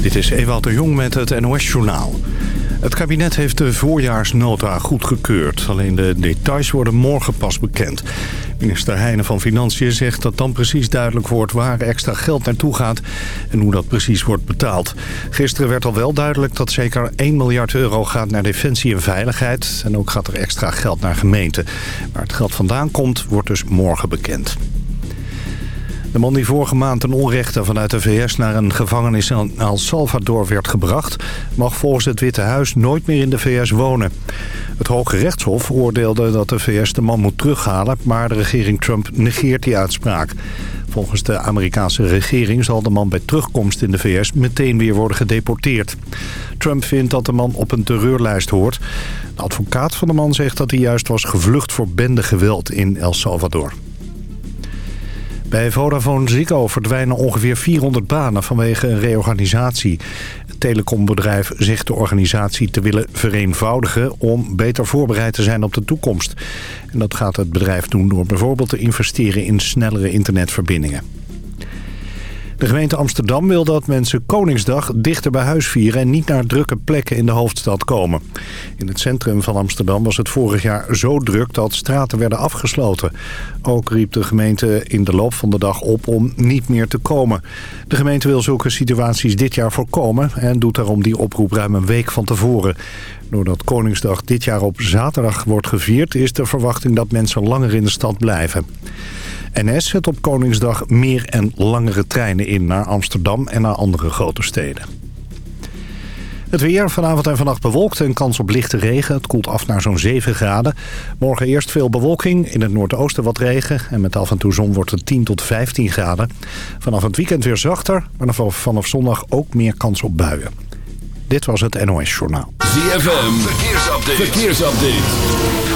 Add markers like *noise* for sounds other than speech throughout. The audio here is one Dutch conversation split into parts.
Dit is Ewout de Jong met het NOS-journaal. Het kabinet heeft de voorjaarsnota goedgekeurd. Alleen de details worden morgen pas bekend. Minister Heijnen van Financiën zegt dat dan precies duidelijk wordt... waar extra geld naartoe gaat en hoe dat precies wordt betaald. Gisteren werd al wel duidelijk dat zeker 1 miljard euro gaat naar defensie en veiligheid. En ook gaat er extra geld naar gemeenten. Waar het geld vandaan komt, wordt dus morgen bekend. De man die vorige maand een onrechte vanuit de VS naar een gevangenis in El Salvador werd gebracht... mag volgens het Witte Huis nooit meer in de VS wonen. Het Hoge Rechtshof oordeelde dat de VS de man moet terughalen... maar de regering Trump negeert die uitspraak. Volgens de Amerikaanse regering zal de man bij terugkomst in de VS meteen weer worden gedeporteerd. Trump vindt dat de man op een terreurlijst hoort. De advocaat van de man zegt dat hij juist was gevlucht voor bendegeweld in El Salvador. Bij Vodafone Ziggo verdwijnen ongeveer 400 banen vanwege een reorganisatie. Het telecombedrijf zegt de organisatie te willen vereenvoudigen... om beter voorbereid te zijn op de toekomst. En dat gaat het bedrijf doen door bijvoorbeeld te investeren in snellere internetverbindingen. De gemeente Amsterdam wil dat mensen Koningsdag dichter bij huis vieren... en niet naar drukke plekken in de hoofdstad komen. In het centrum van Amsterdam was het vorig jaar zo druk dat straten werden afgesloten. Ook riep de gemeente in de loop van de dag op om niet meer te komen. De gemeente wil zulke situaties dit jaar voorkomen... en doet daarom die oproep ruim een week van tevoren. Doordat Koningsdag dit jaar op zaterdag wordt gevierd... is de verwachting dat mensen langer in de stad blijven. NS zet op Koningsdag meer en langere treinen in naar Amsterdam en naar andere grote steden. Het weer vanavond en vannacht bewolkt en kans op lichte regen. Het koelt af naar zo'n 7 graden. Morgen eerst veel bewolking, in het noordoosten wat regen. En met af en toe zon wordt het 10 tot 15 graden. Vanaf het weekend weer zachter, maar vanaf zondag ook meer kans op buien. Dit was het NOS Journaal. ZFM, verkeersupdate. verkeersupdate.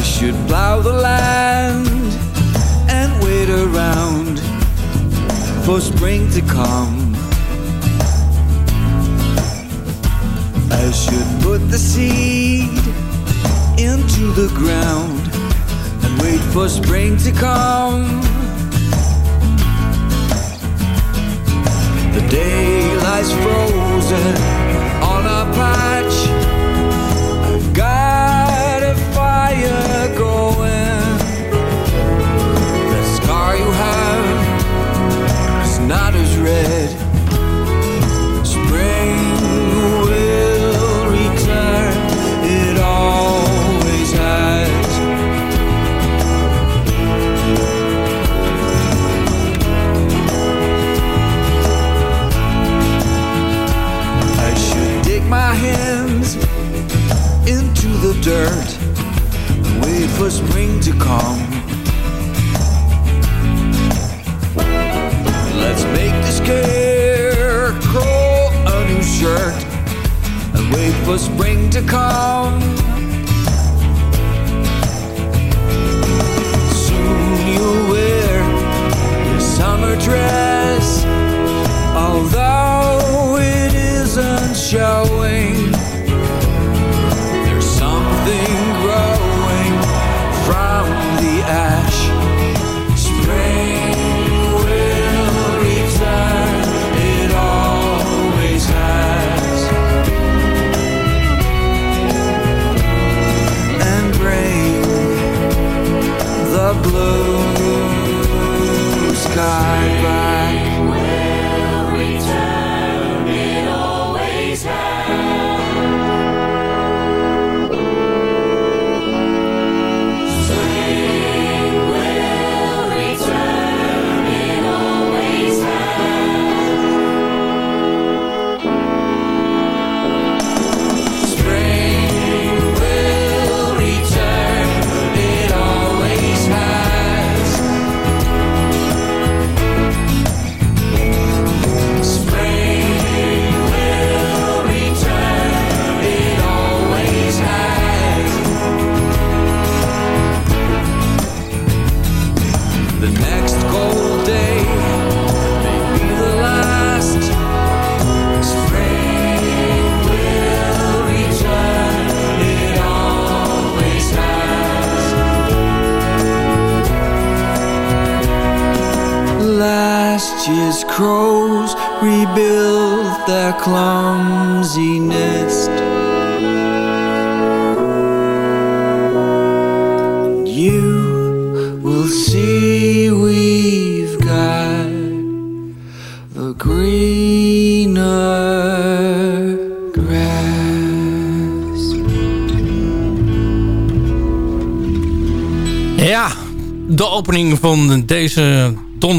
Should plow the land and wait around for spring to come. I should put the seed into the ground and wait for spring to come. The day lies frozen on a patch.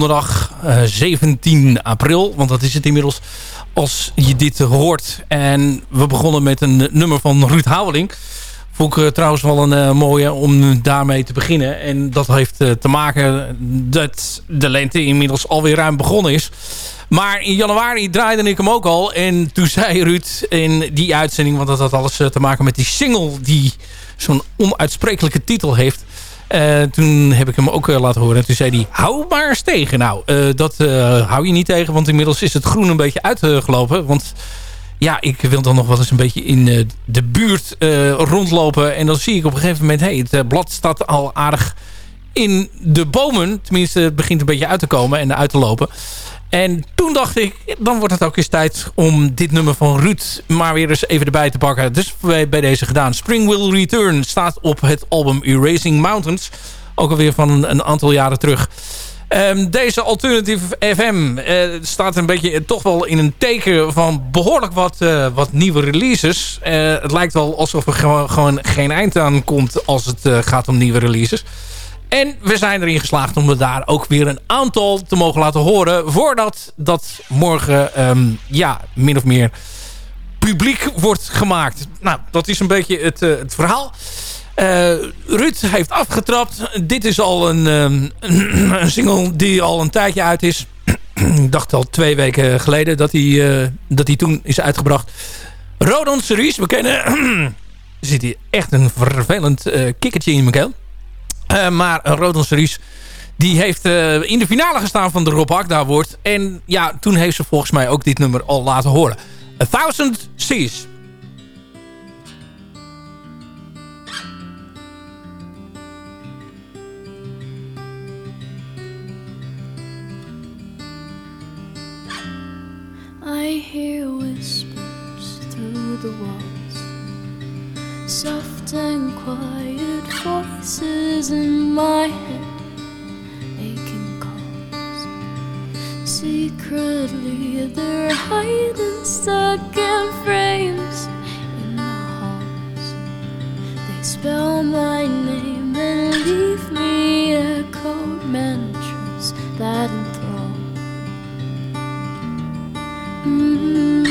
Donderdag eh, 17 april. Want dat is het inmiddels als je dit hoort. En we begonnen met een nummer van Ruud Houweling. Vond ik eh, trouwens wel een eh, mooie om daarmee te beginnen. En dat heeft eh, te maken dat de lente inmiddels alweer ruim begonnen is. Maar in januari draaide ik hem ook al. En toen zei Ruud in die uitzending... want dat had alles eh, te maken met die single... die zo'n onuitsprekelijke titel heeft... Eh, toen heb ik hem ook eh, laten horen. En toen zei hij, hou maar eens tegen. Nou, eh, dat hou je niet tegen. Want inmiddels is het groen een beetje uitgelopen. Want ja, ik wil dan nog wel eens een beetje in de buurt rondlopen. En dan zie ik op een gegeven moment... Hey, het blad staat al aardig in de bomen. Tenminste, het begint een beetje uit te komen en uit te lopen. En toen dacht ik, dan wordt het ook eens tijd om dit nummer van Ruud maar weer eens even erbij te pakken. Dus bij, deze gedaan. Spring Will Return staat op het album Erasing Mountains. Ook alweer van een, aantal jaren terug. Ehm, deze Alternative FM eh, staat een beetje toch wel in een teken van behoorlijk wat, eh, wat nieuwe releases. Eh, het lijkt wel alsof er gewoon, geen eind aan komt als het gaat om nieuwe releases. En we zijn erin geslaagd om er daar ook weer een aantal te mogen laten horen... voordat dat morgen ehm, ja, min of meer publiek wordt gemaakt. Nou, dat is een beetje het, eh, het verhaal. Eh, Ruud heeft afgetrapt. Dit is al een, ehm, *clears throat* een single die al een tijdje uit is. *clears throat* Ik dacht al twee weken geleden dat hij, eh, dat hij toen is uitgebracht. Rodon Cerise, we kennen... *clears throat* zit hier echt een vervelend kikkertje in mijn keel. Eh, maar Rodon Cerise... Die heeft eh, in de finale gestaan van de Rob Agda Award. En ja, toen heeft ze volgens mij ook dit nummer al laten horen. A Thousand Seas. I hear whispers through the walls, soft and quiet voices in my head, aching calls. Secretly, they're hiding stuck in frames in the halls. They spell my name and leave me echoed mantras that enthrall. Mm.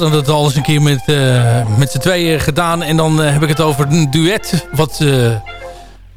Hadden het al eens een keer met, eh, met z'n tweeën gedaan. En dan eh, heb ik het over een duet wat ze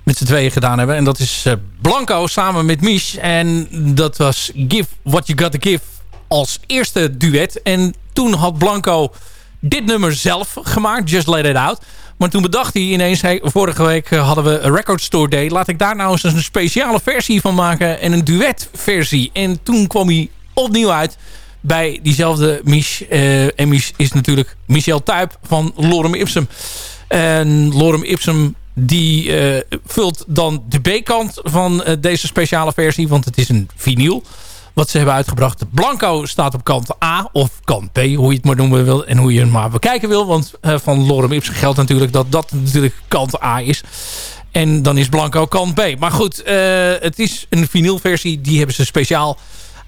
met z'n tweeën gedaan hebben. En dat is eh, Blanco samen met Mich. En dat was Give What You Gotta Give als eerste duet. En toen had Blanco dit nummer zelf gemaakt, Just Let It Out. Maar toen bedacht hij ineens, hey, vorige week hadden we een Record Store Day. Laat ik daar nou eens een speciale versie van maken en een duetversie. En toen kwam hij opnieuw uit bij diezelfde Mich. eh, en Mich is natuurlijk Michel Tuyp van Lorem Ipsum. En Lorem Ipsum die eh, vult dan de B-kant van eh, deze speciale versie. Want het is een vinyl wat ze hebben uitgebracht. Blanco staat op kant A of kant B, hoe je het maar noemen wil. En hoe je het maar bekijken wil. Want van Lorem Ipsum geldt natuurlijk dat dat natuurlijk kant A is. En dan is Blanco kant B. Maar goed, het is een vinylversie. Die hebben ze speciaal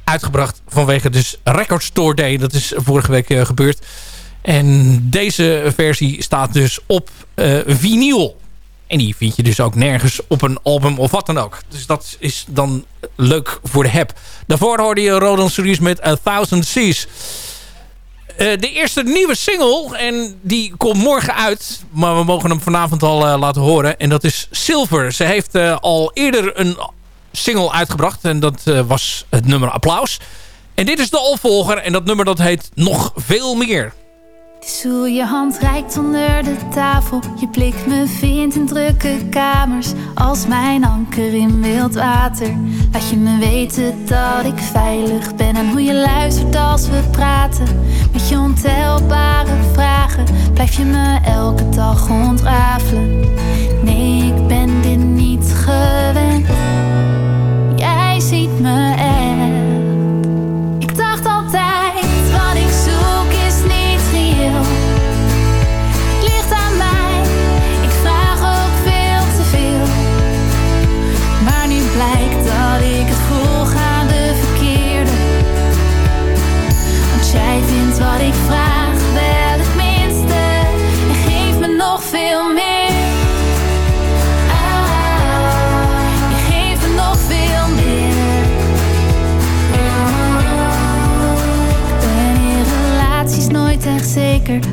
uitgebracht vanwege dus Record Store Day. Dat is vorige week eh, gebeurd. En deze versie staat dus op eh vinyl. En die vind je dus ook nergens op een album of wat dan ook. Dus dat is dan leuk voor de heb. Daarvoor hoorde je Rodan Series met A Thousand Seas. Eh, de eerste nieuwe single, en die komt morgen uit. Maar we mogen hem vanavond al laten horen. En dat is Silver. Ze heeft al eerder een single uitgebracht. En dat eh, was het nummer Applaus. En dit is de opvolger. En dat nummer dat heet Nog Veel Meer. Het je hand reikt onder de tafel. Je blik me vindt in drukke kamers. Als mijn anker in wild water. Laat je me weten dat ik veilig ben. En hoe je luistert als we praten. Met je ontelbare vragen. Blijf je me elke dag ontrafelen. Nee, ik ben dit niet gewend. Jij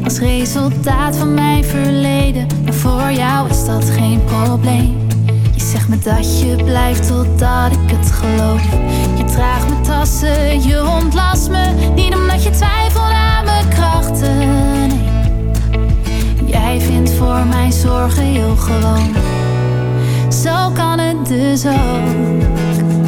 als resultaat van mijn verleden. Maar voor jou is dat geen probleem. Je zegt Zeg me dat je blijft totdat ik het geloof. Je draagt mijn tassen, je ontlast me. Niet omdat je twijfelt aan mijn krachten. Nee. Jij vindt voor mijn zorgen heel gewoon. Zo kan het dus ook.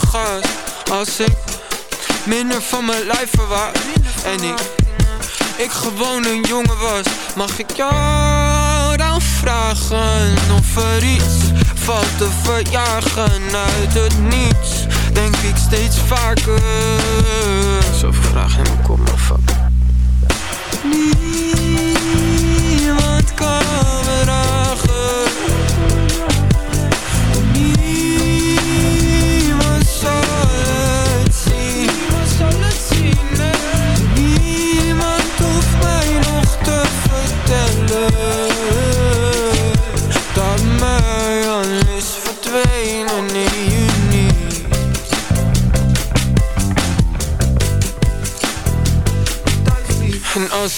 Gast? Als ik minder van mijn lijf verwaard en ik, ik gewoon een jongen was, mag ik jou dan vragen of er iets valt te verjagen uit het niets? Denk ik steeds vaker. Zoveel vragen in mijn kop, maar. Niemand kan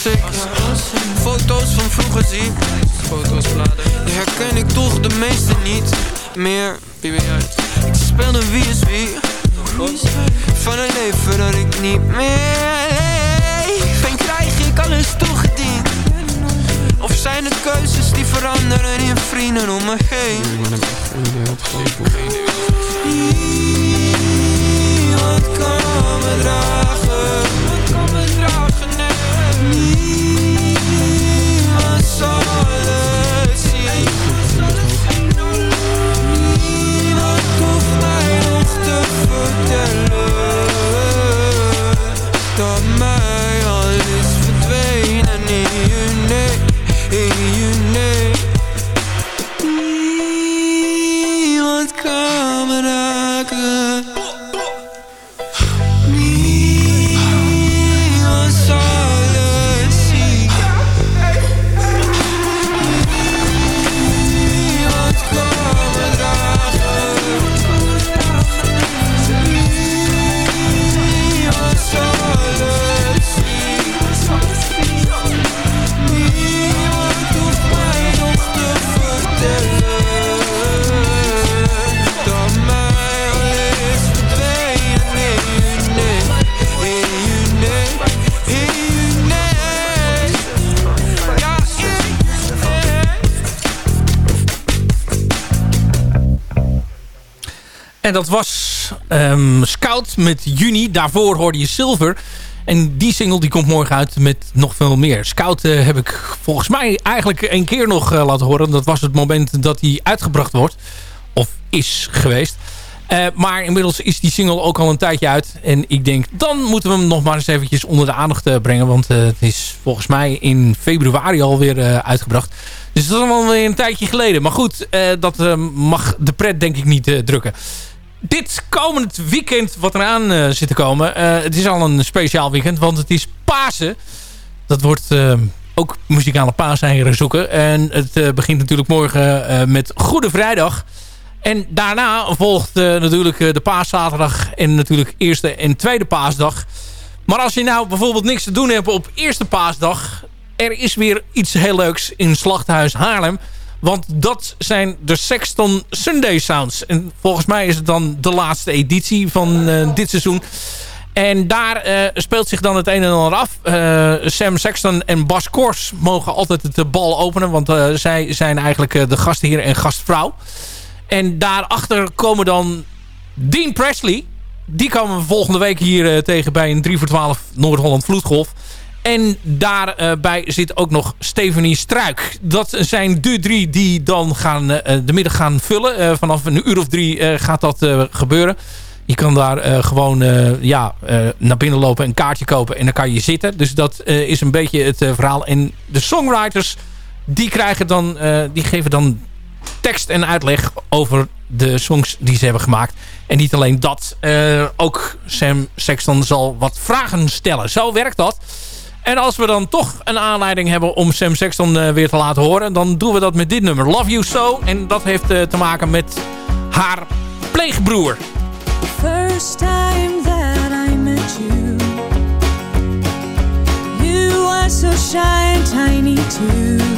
Ik foto's van vroeger zie, foto's bladen, herken ik toch de meeste niet meer. Wie ben jij? Ik speel een wie is wie. Van een leven dat ik niet meer leef. En krijg ik alles toegediend? Of zijn het keuzes die veranderen in vrienden om me heen? Niemand kan me dragen. Niemand En dat was ehm, Scout met Juni. Daarvoor hoorde je Silver. En die single die komt morgen uit met nog veel meer. Scout eh, heb ik volgens mij eigenlijk een keer nog eh, laten horen. Dat was het moment dat hij uitgebracht wordt. Of is geweest. maar inmiddels is die single ook al een tijdje uit. En ik denk, dan moeten we hem nog maar eens eventjes onder de aandacht brengen. Want het is volgens mij in februari alweer uitgebracht. Dus dat is alweer een tijdje geleden. Maar goed, dat mag de pret denk ik niet drukken dit komend weekend wat eraan uh, zit te komen. Uh, het is al een speciaal weekend, want het is Pasen. Dat wordt uh, ook muzikale paaseieren zoeken. En het begint natuurlijk morgen met Goede Vrijdag. En daarna volgt natuurlijk de paaszaterdag en natuurlijk eerste en tweede paasdag. Maar als je nou bijvoorbeeld niks te doen hebt op eerste paasdag... er is weer iets heel leuks in Slachthuis Haarlem... Want dat zijn de Sexton Sunday Sounds. En volgens mij is het dan de laatste editie van uh, dit seizoen. En daar uh, speelt zich dan het een en ander af. Uh, Sam Sexton en Bas Kors mogen altijd de bal openen. Want zij zijn eigenlijk de gastheer en gastvrouw. En daarachter komen dan Dean Presley. Die komen we volgende week hier tegen bij een 3 voor 12 Noord-Holland Vloedgolf. En daarbij zit ook nog Stephanie Struik. Dat zijn de drie die dan gaan, uh, de middag gaan vullen. Uh, vanaf een uur of drie gaat dat gebeuren. Je kan daar gewoon ja, naar binnen lopen, een kaartje kopen en dan kan je zitten. Dus dat is een beetje het verhaal. En de songwriters die, krijgen dan, die geven dan tekst en uitleg over de songs die ze hebben gemaakt. En niet alleen dat, ook Sam Sexton zal wat vragen stellen. Zo werkt dat. En als we dan toch een aanleiding hebben om Sam Sexton uh, weer te laten horen... dan doen we dat met dit nummer, Love You So. En dat heeft uh, te maken met haar pleegbroer. First time that I met you You so tiny too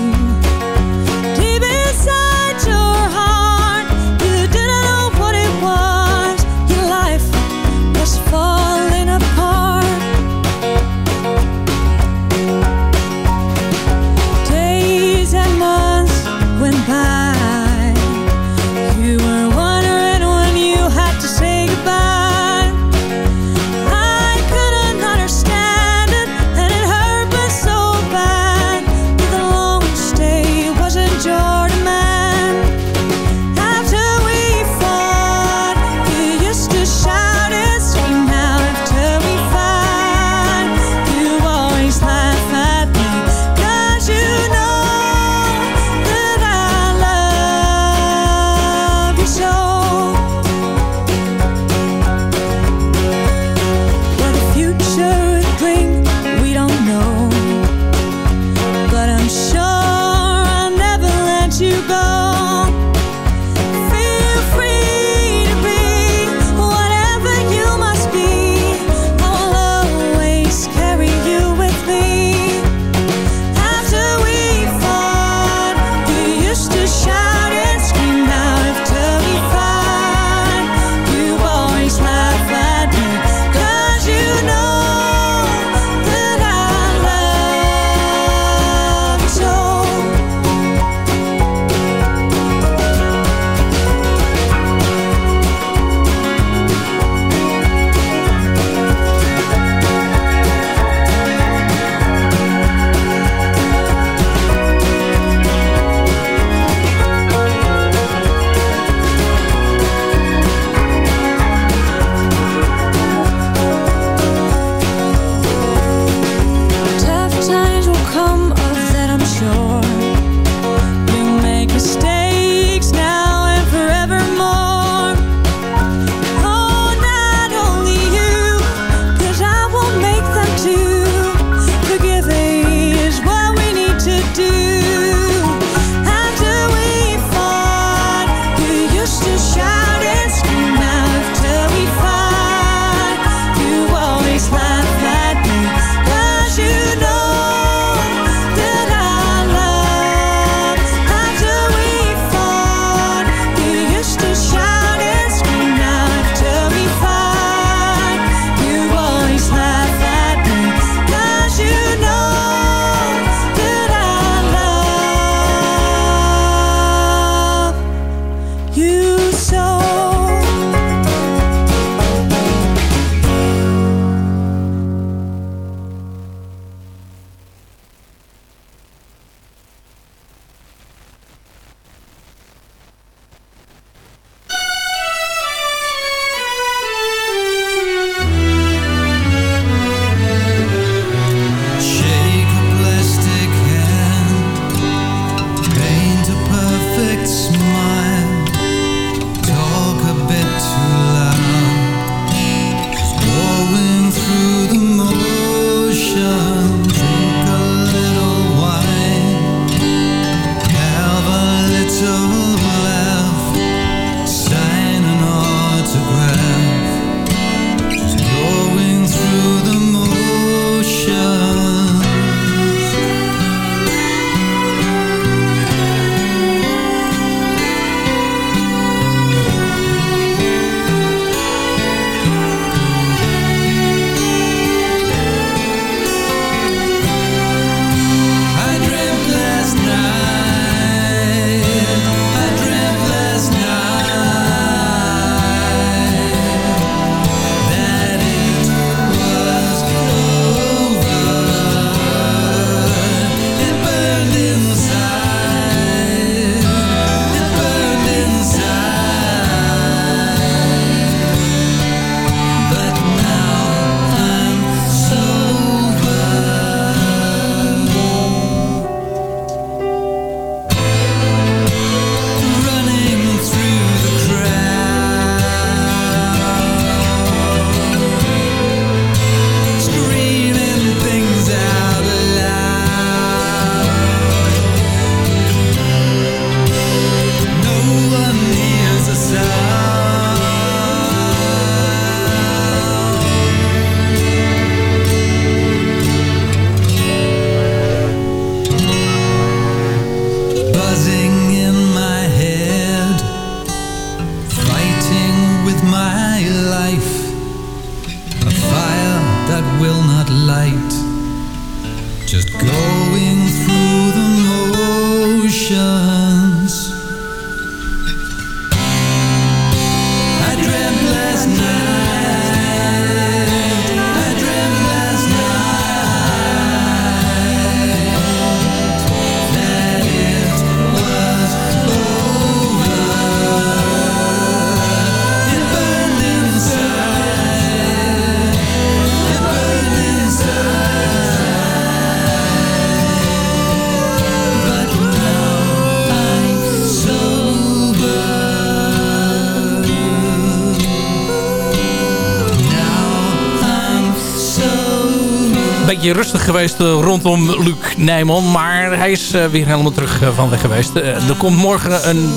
rustig geweest eh, rondom Luc Nijman. Maar hij is eh, weer helemaal terug eh, van weg geweest. Er komt morgen een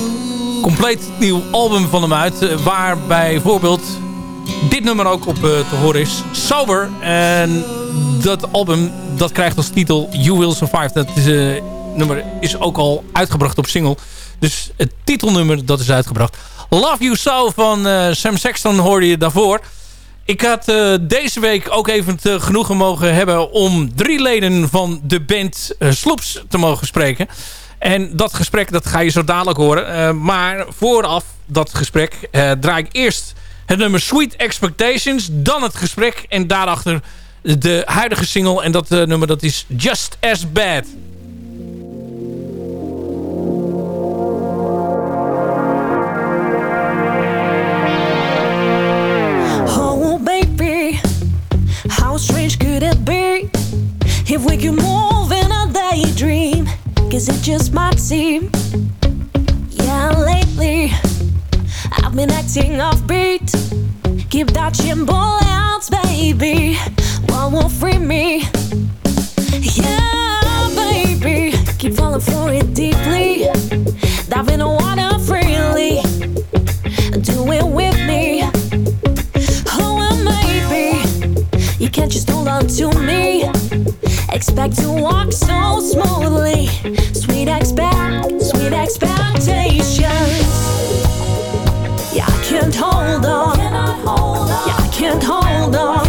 compleet nieuw album van hem uit. eh, waar bijvoorbeeld dit nummer ook op te horen is. Sober. En dat album dat krijgt als titel You Will Survive. Dat is, nummer is ook al uitgebracht op single. Dus het titelnummer dat is uitgebracht. Love You So van Sam Sexton hoorde je daarvoor. Ik had eh, deze week ook even het eh, genoegen mogen hebben om drie leden van de band uh, Sloeps te mogen spreken. En dat gesprek dat ga je zo dadelijk horen. Maar vooraf dat gesprek draai ik eerst het nummer Sweet Expectations. Dan het gesprek en daarachter de huidige single. En dat nummer dat is Just As Bad. Cause it just might seem, yeah, lately I've been acting offbeat. Keep dodging bullet, baby. What won't free me? Yeah, baby, keep falling for it deeply. Dive in water freely. Expect to walk so smoothly. Sweet expect, sweet expectations. Yeah, I can't hold on. Yeah, I can't hold on.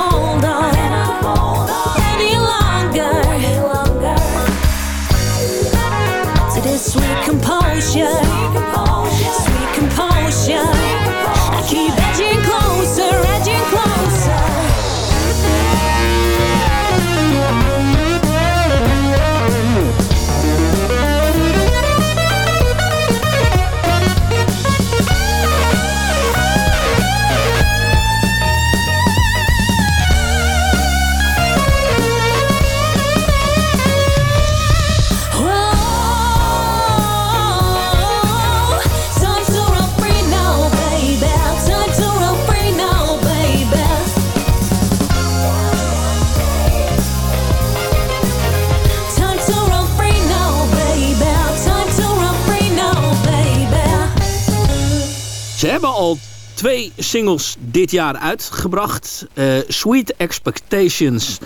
I hebben al twee singles dit jaar uitgebracht. Eh, Sweet Expectations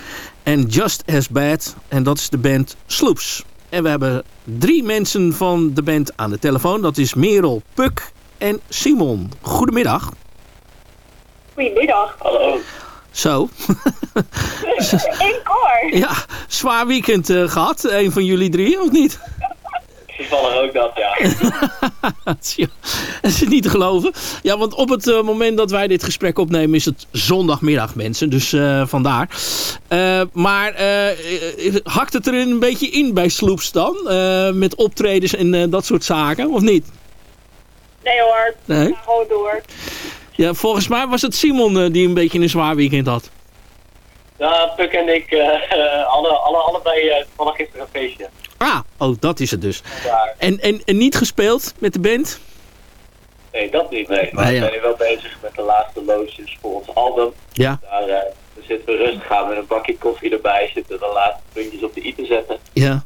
en Just As Bad. En dat is de band Sloops. En we hebben drie mensen van de band aan de telefoon. Dat is Merel, Puk en Simon. Goedemiddag. Goedemiddag. Hallo. Zo. *laughs* In koor. Ja, zwaar weekend eh, gehad. Een van jullie drie, of niet? *laughs* Toevallig ook dat, ja. *laughs* Dat is niet te geloven. Ja, want op het eh, moment dat wij dit gesprek opnemen is het zondagmiddag, mensen. Dus eh, vandaar. Eh, maar hakt het er een beetje in bij Sloops dan? Eh, met optredens en eh, dat soort zaken, of niet? Nee hoor, Nee? ga gewoon door. Ja, volgens mij was het Simon die een beetje een zwaar weekend had. Ja, Puk en ik eh, *laughs* alle, alle, allebei uh, vanaf gisteren een feestje. Ah, oh, dat is het dus. Ja. En, en, en niet gespeeld met de band? Nee, dat niet, nee. Maar Nee, we ja. zijn nu wel bezig met de laatste loodjes voor ons album. Ja. Daar eh, zitten we rustig aan met een bakje koffie erbij. Zitten de laatste puntjes op de i te zetten. Ja.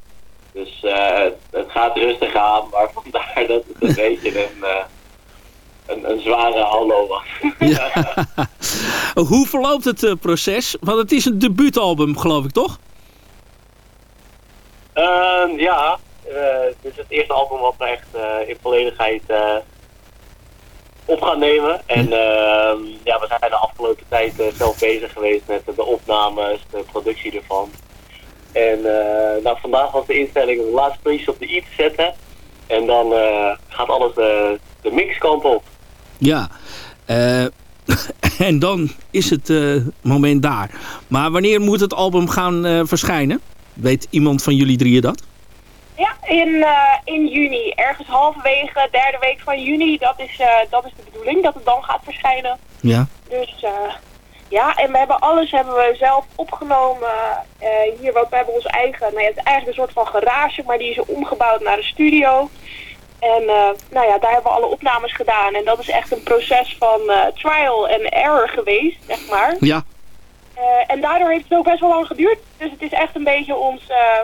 Dus eh, het gaat rustig aan, maar *laughs* vandaar dat het een beetje een, eh, een, een zware hallo was. *laughs* Hoe verloopt het proces? Want het is een debuutalbum, geloof ik, toch? Ehm, ja, eh, het is het eerste album wat we echt eh, in volledigheid eh, op gaan nemen. En ehm, ja, we zijn de afgelopen tijd zelf bezig geweest met de opnames, de productie ervan. En nou, vandaag was de instelling om de laatste puntjes op de i te zetten. En dan gaat alles de, de mixkant op. Ja. Eh, *laughs* en dan is het moment daar. Maar wanneer moet het album gaan verschijnen? Weet iemand van jullie drieën dat? Ja, in, eh, in juni. Ergens halverwege, derde week van juni. Dat is, eh, dat is de bedoeling, dat het dan gaat verschijnen. Ja. Dus eh, ja, en we hebben alles hebben we zelf opgenomen. hier, want we hebben ons eigen, nou ja, het is eigenlijk een soort van garage, maar die is omgebouwd naar een studio. En nou ja, daar hebben we alle opnames gedaan. En dat is echt een proces van trial and error geweest, zeg maar. Ja. Eh, en daardoor heeft het ook best wel lang geduurd. Dus het is echt een beetje ons, eh,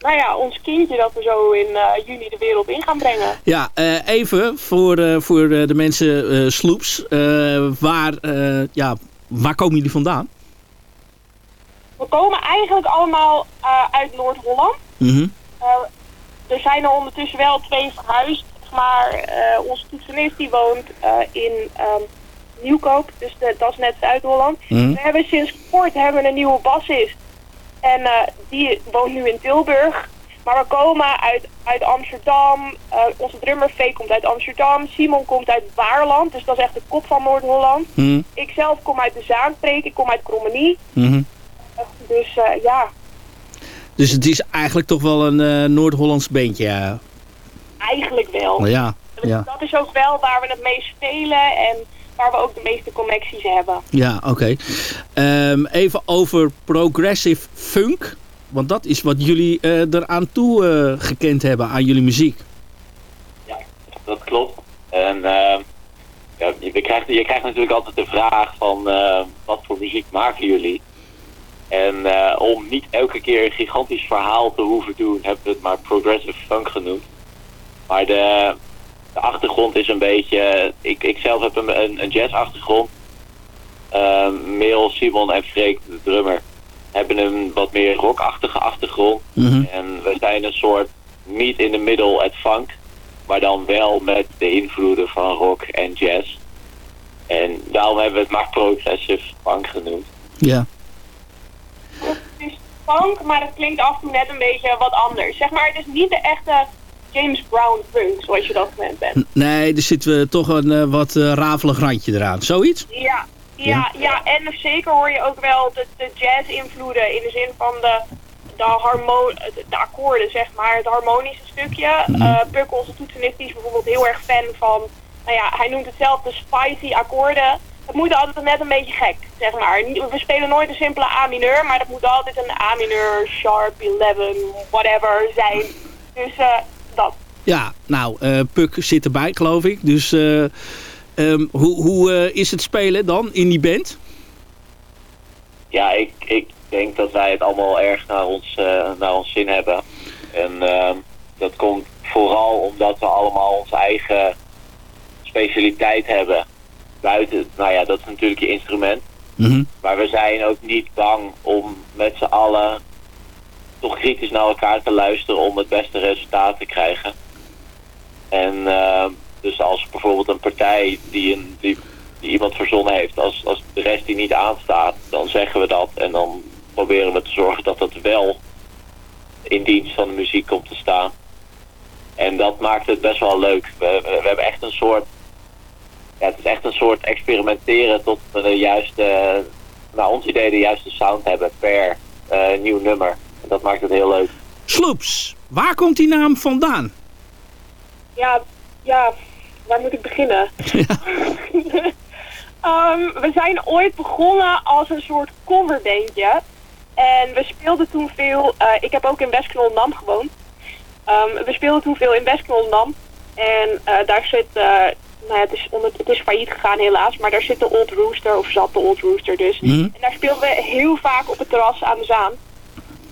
nou ja, ons kindje dat we zo in eh, juni de wereld in gaan brengen. Ja, even voor, voor de mensen Sloops. Eh, waar, ja, waar komen jullie vandaan? We komen eigenlijk allemaal uit Noord-Holland. Mhm. Er zijn er ondertussen wel twee verhuisd, maar onze toetsenist die woont in ehm, Nieuwkoop, dus de, dat is net Zuid-Holland. Mhm. We hebben sinds kort hebben een nieuwe bassist en eh, die woont nu in Tilburg. Maar we komen uit, uit Amsterdam, eh, onze drummer V komt uit Amsterdam, Simon komt uit Waarland, dus dat is echt de kop van Noord-Holland. Mhm. Ik zelf kom uit de Zaanstreek, ik kom uit Krommenie. Mhm. Dus eh, ja, Dus het is eigenlijk toch wel een Noord-Hollands beentje. Ja. eigenlijk wel. Ja, ja. Dat is ook wel waar we het meest spelen en waar we ook de meeste connecties hebben. Ja, oké. Ehm, even over progressive funk. Want dat is wat jullie eh eraan toe eh, gekend hebben aan jullie muziek. Dat klopt. En eh, ja, je, krijgt, je krijgt natuurlijk altijd de vraag van eh, wat voor muziek maken jullie? En eh, om niet elke keer een gigantisch verhaal te hoeven doen, hebben we het maar progressive funk genoemd. Maar de, de achtergrond is een beetje... Ik, ik zelf heb een, een, een jazz-achtergrond. Eh, Meel, Simon en Freek, de drummer, hebben een wat meer rockachtige achtergrond. En we zijn een soort meet in the middle at funk. Maar dan wel met de invloeden van rock en jazz. En daarom hebben we het maar progressive funk genoemd. Ja. Het is funk, maar het klinkt af en toe net een beetje wat anders. Zeg maar, het is niet de echte James Brown funk zoals je dat gewend bent. Nee, er zit eh, toch een eh, wat eh, rafelig randje eraan. Zoiets? Ja, ja, ja, en zeker hoor je ook wel de, de jazz-invloeden in de zin van de, de, harmo de, de akkoorden, zeg maar, het harmonische stukje. Puk, onze toetsenist, is bijvoorbeeld heel erg fan van, nou ja, hij noemt het zelf de spicy akkoorden. Het moet altijd net een beetje gek, zeg maar. We spelen nooit een simpele A mineur, maar dat moet altijd een A mineur, sharp, 11, whatever zijn. Dus dat. Ja, nou, eh Puk zit erbij, geloof ik. Dus eh, ehm, hoe, hoe eh, is het spelen dan in die band? Ja, ik, ik denk dat wij het allemaal erg naar ons, naar ons zin hebben. En ehm, dat komt vooral omdat we allemaal onze eigen specialiteit hebben. Buiten, nou ja, dat is natuurlijk je instrument. Maar we zijn ook niet bang om met z'n allen toch kritisch naar elkaar te luisteren om het beste resultaat te krijgen. En ehm, dus als bijvoorbeeld een partij die, een, die, iemand verzonnen heeft, als, als de rest die niet aanstaat, dan zeggen we dat en dan proberen we te zorgen dat dat wel in dienst van de muziek komt te staan. En dat maakt het best wel leuk. We, we, hebben echt een soort... Ja, het is echt een soort experimenteren tot we de juiste... naar ons idee de juiste sound hebben per eh, nieuw nummer. Dat maakt het heel leuk. Sloops, waar komt die naam vandaan? Ja, ja, waar moet ik beginnen? *laughs* *laughs* Ehm, we zijn ooit begonnen als een soort coverbandje. En we speelden toen veel... eh, ik heb ook in West-Knoldam gewoond. Ehm, we speelden toen veel in West-Knoldam. En eh, daar zit... eh, nou ja, het, is onder, het is failliet gegaan helaas, maar daar zit de Old Rooster, of zat de Old Rooster dus. Mhm. En daar speelden we heel vaak op het terras aan de Zaan.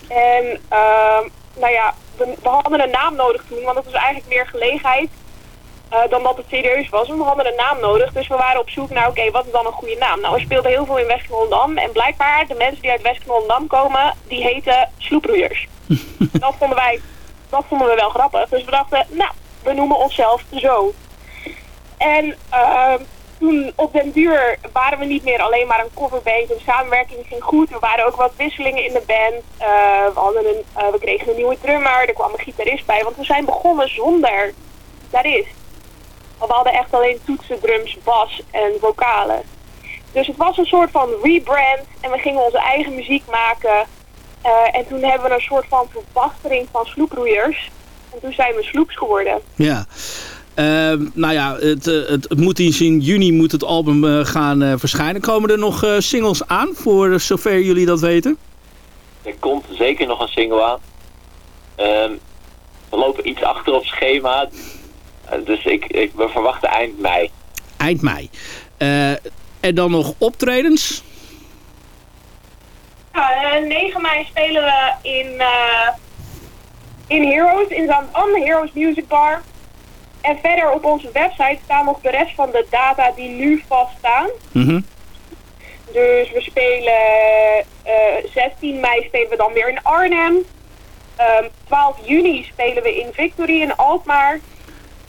En ehm, nou ja, we, we hadden een naam nodig toen, want het was eigenlijk meer gelegenheid eh, dan dat het serieus was. En we hadden een naam nodig, dus we waren op zoek naar, oké, wat is dan een goede naam? Nou, we speelden heel veel in West-Knoldam en blijkbaar, de mensen die uit West-Knoldam komen, die heten sloeproeiers. *laughs* dat vonden wij, dat vonden we wel grappig. Dus we dachten, nou, we noemen onszelf zo. En ehm, toen op den duur waren we niet meer alleen maar een coverband. De samenwerking ging goed. Er waren ook wat wisselingen in de band. Eh, we, eh, we kregen een nieuwe drummer. Er kwam een gitarist bij. Want we zijn begonnen zonder gitarist. We hadden echt alleen toetsen, drums, bas en vocalen. Dus het was een soort van rebrand. En we gingen onze eigen muziek maken. Eh, en toen hebben we een soort van verbastering van sloeproeiers. En toen zijn we sloeps geworden. Ja. Ehm, nou ja, het, eh, het, het moet eens in juni moet het album eh, gaan eh, verschijnen. Komen er nog eh, singles aan, voor zover jullie dat weten? Er komt zeker nog een single aan. Ehm, we lopen iets achter op schema. Dus ik, ik, we verwachten eind mei. Eind mei. Eh, en dan nog optredens. Ja, eh, 9 mei spelen we in, eh, in Heroes, in Zandam, Heroes Music Bar. En verder op onze website staan nog de rest van de data die nu vaststaan. Mhm. Dus we spelen eh 16 mei spelen we dan weer in Arnhem. Ehm 12 juni spelen we in Victory in Alkmaar.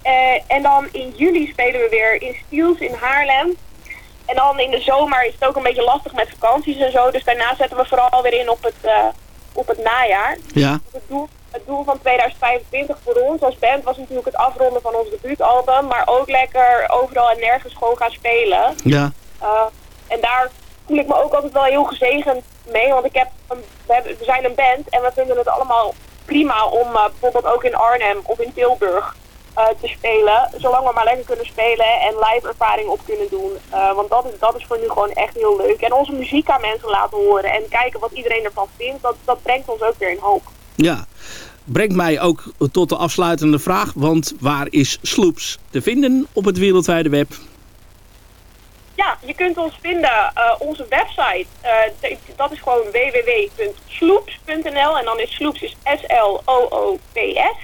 Eh, en dan in juli spelen we weer in Stiels in Haarlem. En dan in de zomer is het ook een beetje lastig met vakanties en zo. Dus daarna zetten we vooral weer in op het, eh, op het najaar. Ja. Het doel, het doel van 2025 voor ons als band was natuurlijk het afronden van ons debuutalbum. Maar ook lekker overal en nergens gewoon gaan spelen. Ja. Uh, en daar voel ik me ook altijd wel heel gezegend mee. Want ik heb een, we, hebben- we zijn een band en we vinden het allemaal prima om uh, bijvoorbeeld ook in Arnhem of in Tilburg uh, te spelen. Zolang we maar lekker kunnen spelen en live ervaring op kunnen doen. Want dat is, dat is voor nu gewoon echt heel leuk. En onze muziek aan mensen laten horen en kijken wat iedereen ervan vindt. Dat, dat brengt ons ook weer in hoop. Ja. Brengt mij ook tot de afsluitende vraag. Want waar is Sloops te vinden op het wereldwijde web? Ja, je kunt ons vinden, uh, onze website, uh, dat is gewoon www.sloops.nl en dan is Sloops is S-L-O-O-P-S.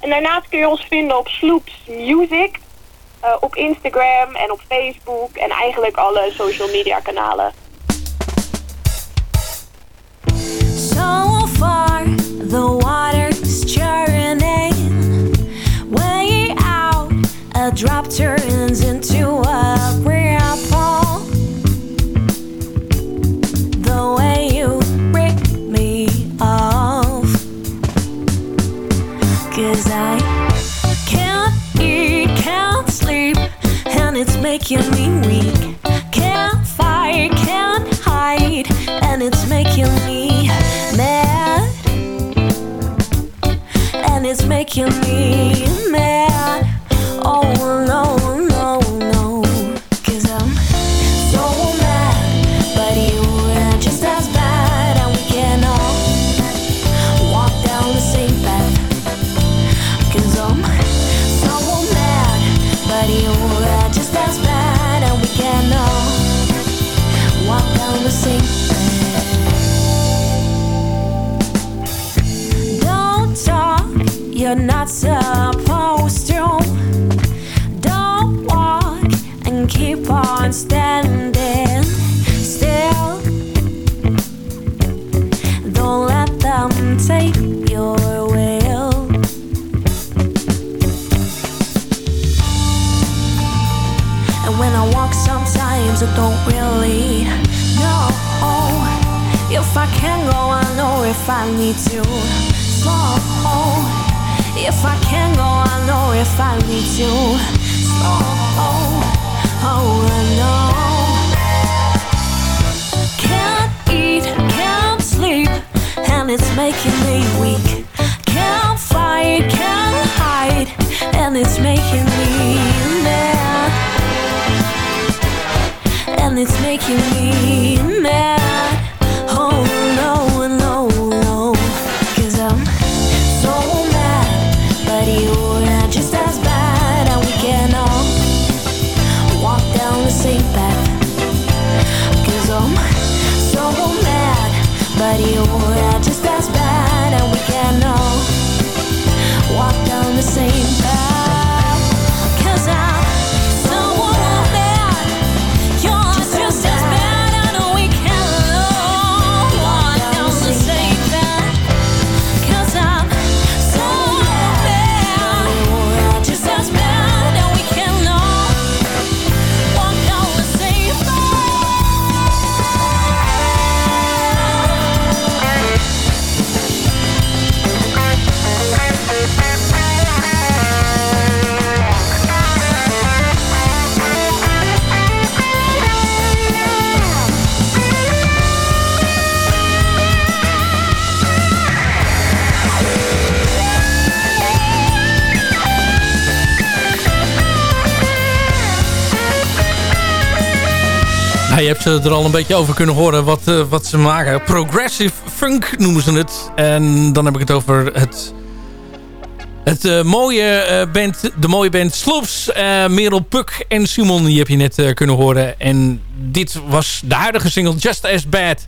En daarnaast kun je ons vinden op Sloops Music, uh, op Instagram en op Facebook en eigenlijk alle social media kanalen. So far, the water's churning. Out, a drop turns into je hebt ze er al een beetje over kunnen horen wat, eh, wat ze maken. Progressive funk noemen ze het. En dan heb ik het over het, het eh, mooie, band, de mooie band Slops. Merel Puk en Simon, die heb je net kunnen horen. En dit was de huidige single Just As Bad.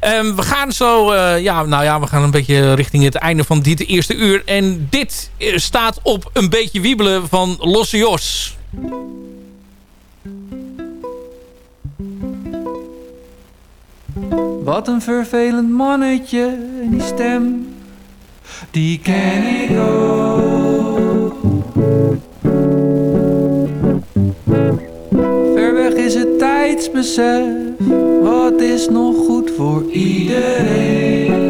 Ehm, we gaan zo, ja, nou ja, we gaan een beetje richting het einde van dit eerste uur. En dit staat op een beetje wiebelen van Losse Jos. Wat een vervelend mannetje, die stem, die ken ik ook. Ver weg is het tijdsbesef, wat is nog goed voor iedereen?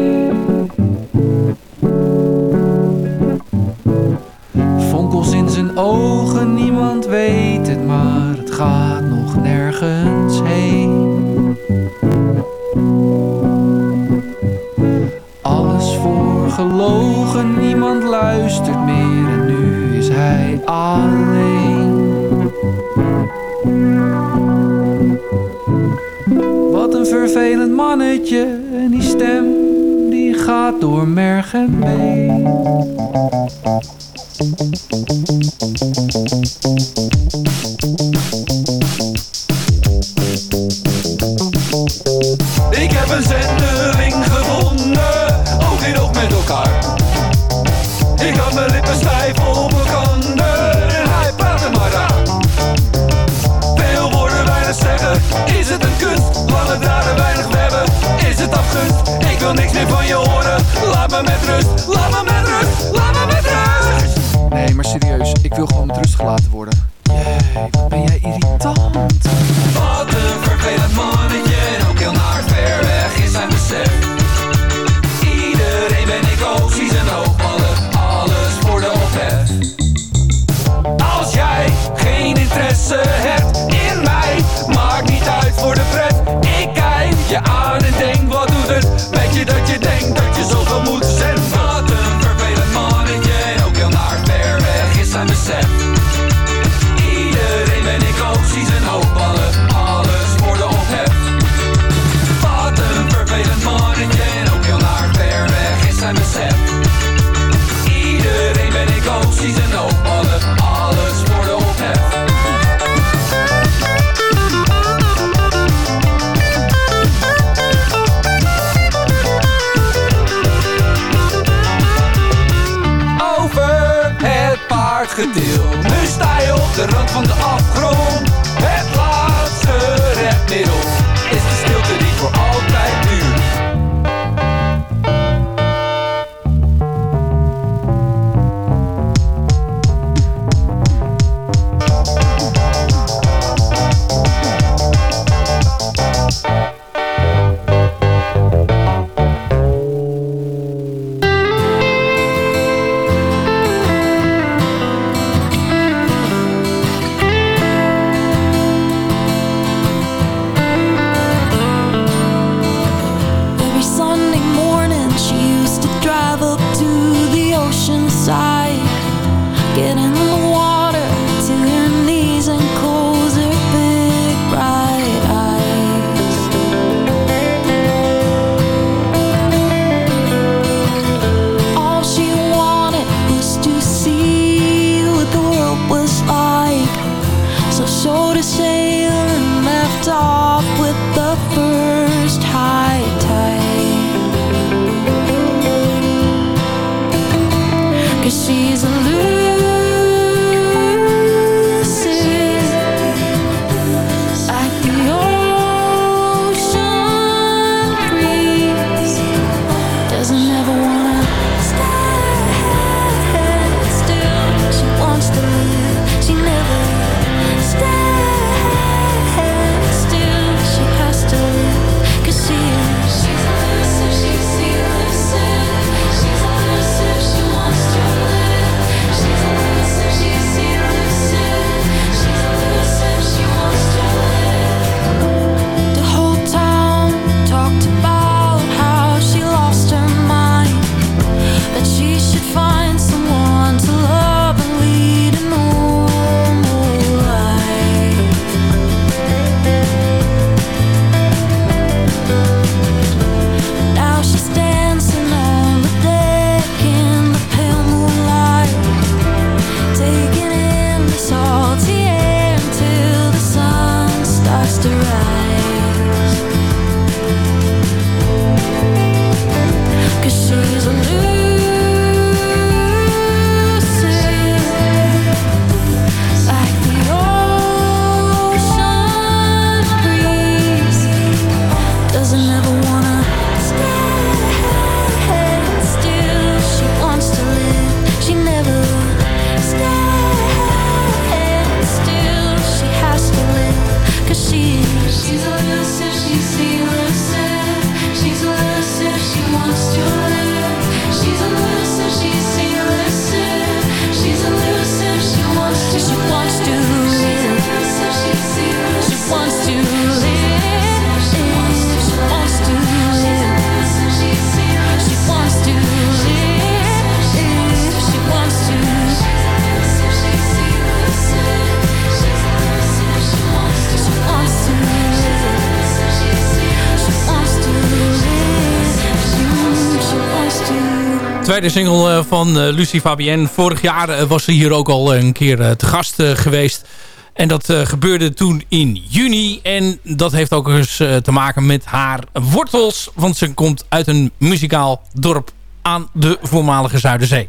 Tweede single eh, van uh, Lucie Fabienne. Vorig jaar uh, was ze hier ook al een keer te gast geweest. En dat gebeurde toen in juni. En dat heeft ook eens te maken met haar wortels. Want ze komt uit een muzikaal dorp aan de voormalige Zuiderzee.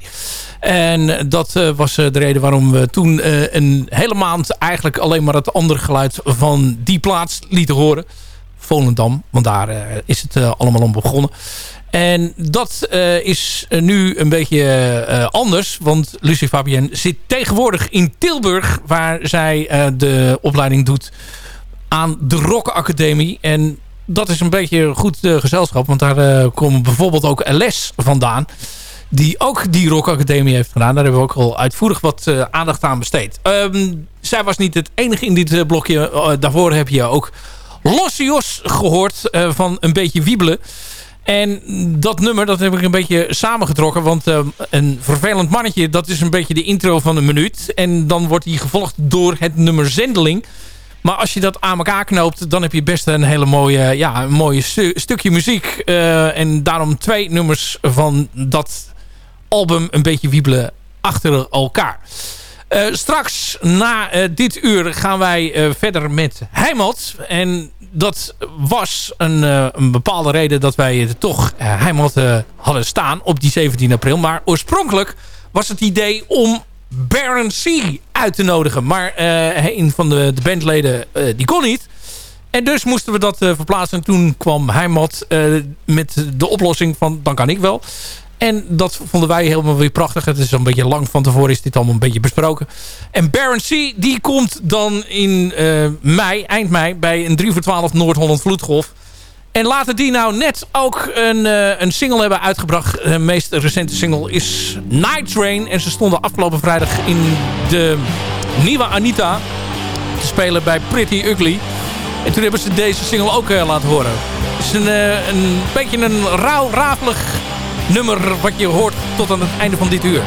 En dat was de reden waarom we toen een hele maand... eigenlijk alleen maar het andere geluid van die plaats lieten horen. Volendam, want daar is het allemaal om begonnen. En dat uh, is nu een beetje uh, anders. Want Lucie Fabienne zit tegenwoordig in Tilburg. Waar zij de opleiding doet aan de Rock Academie. En dat is een beetje goed gezelschap. Want daar komen bijvoorbeeld ook LS vandaan. Die ook die Rock Academie heeft gedaan. Daar hebben we ook al uitvoerig wat aandacht aan besteed. Um, zij was niet het enige in dit blokje. daarvoor heb je ook Losse Jos gehoord van een beetje wiebelen. En dat nummer, dat heb ik een beetje samengetrokken. Want uh, een vervelend mannetje, dat is een beetje de intro van een minuut. En dan wordt die gevolgd door het nummer Zendeling. Maar als je dat aan elkaar knoopt, dan heb je best een hele mooie, ja, een mooie stu stukje muziek. Uh, en daarom twee nummers van dat album een beetje wiebelen achter elkaar. Uh, straks na dit uur gaan wij verder met Heimat. En dat was een, een, bepaalde reden dat wij toch Heimat hadden staan op die 17 april. Maar oorspronkelijk was het idee om Baron C uit te nodigen. Maar een van de, de bandleden die kon niet. En dus moesten we dat verplaatsen. En toen kwam Heimat met de oplossing van dan kan ik wel. En dat vonden wij helemaal weer prachtig. Het is een beetje lang van tevoren is dit allemaal een beetje besproken. En Baron C. die komt dan in uh, mei, eind mei... bij een 3 voor 12 Noord-Holland Vloedgolf. En laten die nou net ook een, uh, een single hebben uitgebracht. De meest recente single is Night Train. En ze stonden afgelopen vrijdag in de nieuwe Anita... te spelen bij Pretty Ugly. En toen hebben ze deze single ook uh, laten horen. Het is een, een beetje een rauw, rafelig nummer wat je hoort tot aan het einde van dit uur.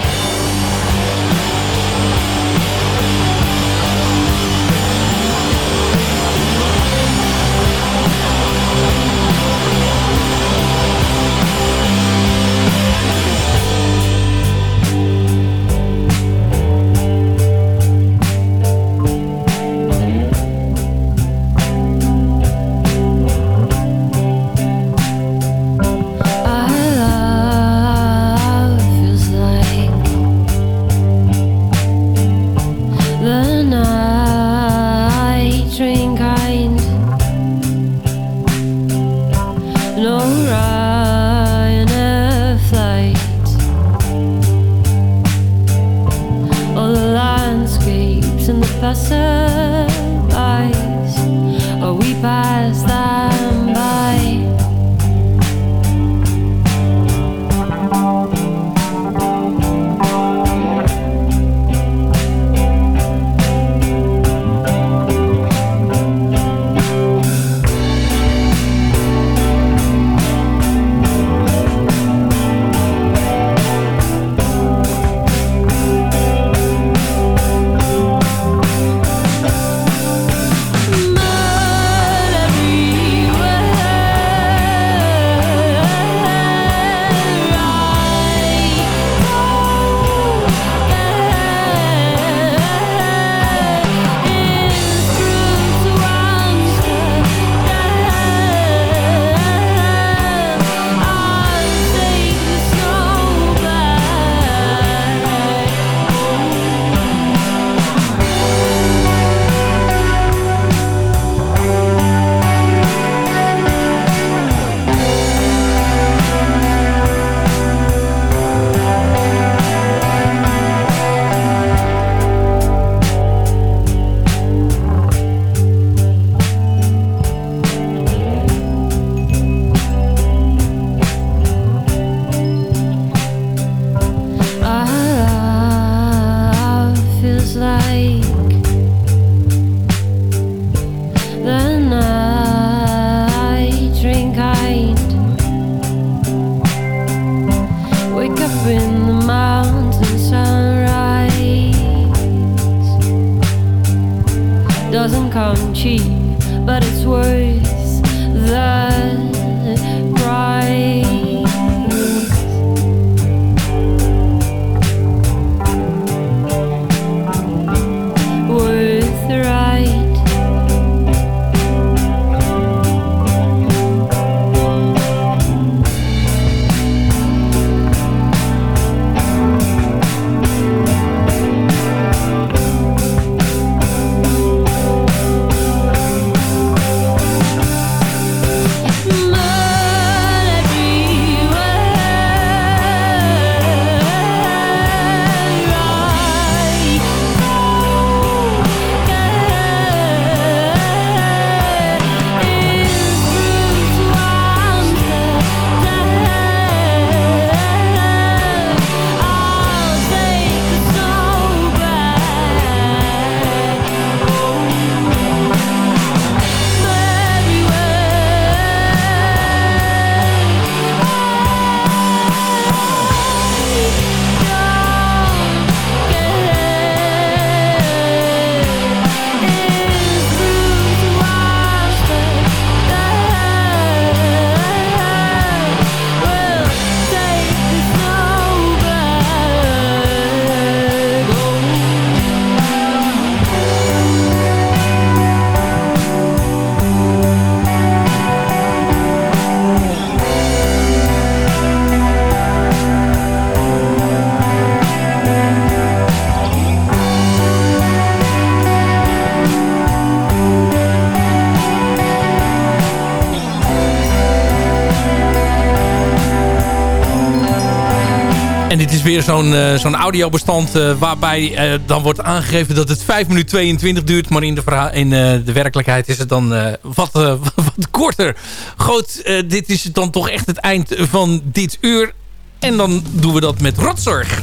Zo'n uh, zo'n audiobestand uh, waarbij uh, dan wordt aangegeven dat het 5 minuten 22 duurt. Maar in de, in, de werkelijkheid is het dan wat, *laughs* wat korter. Goed, dit is dan toch echt het eind van dit uur. En dan doen we dat met rotzorg.